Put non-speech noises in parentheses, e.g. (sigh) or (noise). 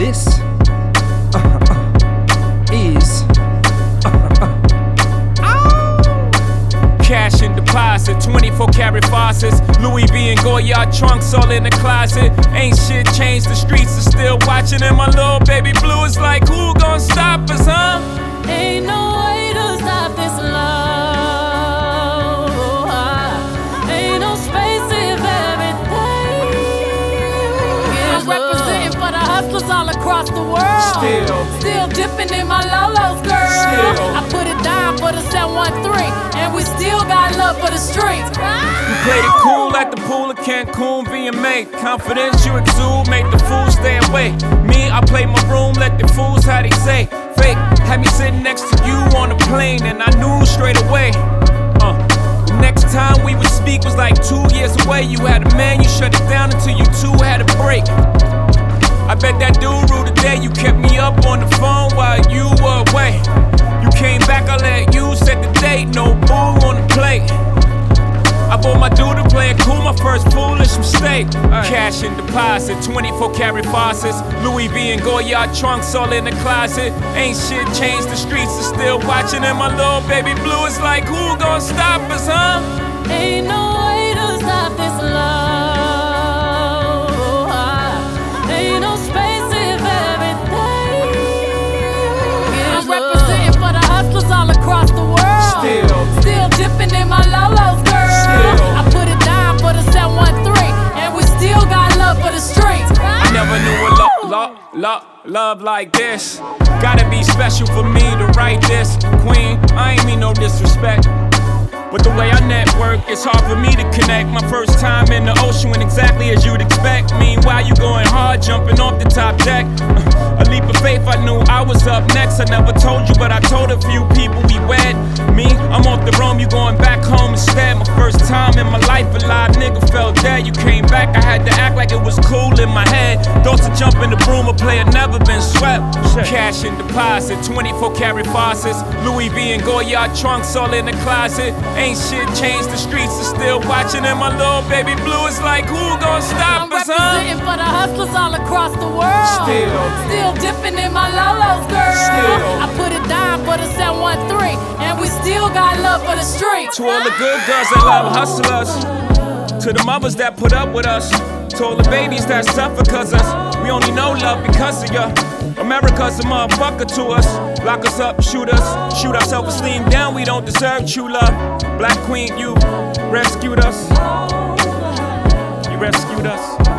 This uh, uh, is Cash in deposit, 24 karat faucets. Louis V and Goyard trunks all in the closet. Ain't shit changed, the streets are still watching. And my little baby blue is like, who all across the world. Still. Still dipping in my Lolos, girl. Still. I put it down for the 713, and we still got love for the streets. We played it cool at the pool of Cancun, being made. Confidence you exude, make the fools stay away. Me, I play my room, let the fools how they say. Fake, had me sitting next to you on a plane, and I knew straight away. Uh, next time we would speak was like two years away. You had a man, you shut it down until you two had a break. I bet that dude ruled the day you kept me up on the phone while you were away. You came back, I let you set the date, no boo on the plate. I bought my dude to play cool, my first foolish mistake. Cash in deposit, 24 karat faucets. Louis V and Goyard trunks all in the closet. Ain't shit changed, the streets are still watching. And my little baby blue is like, who gon' stop us, huh? Ain't no way love, love, like this. Gotta be special for me to write this. Queen, I ain't mean no disrespect. But the way I network, it's hard for me to connect. My first time in the ocean went exactly as you'd expect. Meanwhile, you going hard, jumping off the top deck. (laughs) A leap of faith, I knew I was up next. I never told you, but I told a few people we wed. Me, I'm off the roam, you going back home instead. My first time in my life, a live nigga fell dead. You came back, I had to act like it was cool in my head. Thoughts jump in the broom, a player never been swept. Cash in deposit, 24 karat faucets. Louis V and Goyard trunks all in the closet. Ain't shit changed, the streets are still watching. And my little baby blue is like, who gon' stop I'm us, huh? representing for the hustlers all across the world. Still. Still dipping in my Lolos, girl. Still. I put it down for the 713, and we still got love for the streets. To all the good girls that love hustlers. To the mothers that put up with us. To all the babies that suffer cause us. We only know love because of ya. America's a motherfucker to us. Lock us up, shoot us. Shoot our self esteem down, we don't deserve true love. Black Queen, you rescued us. You rescued us.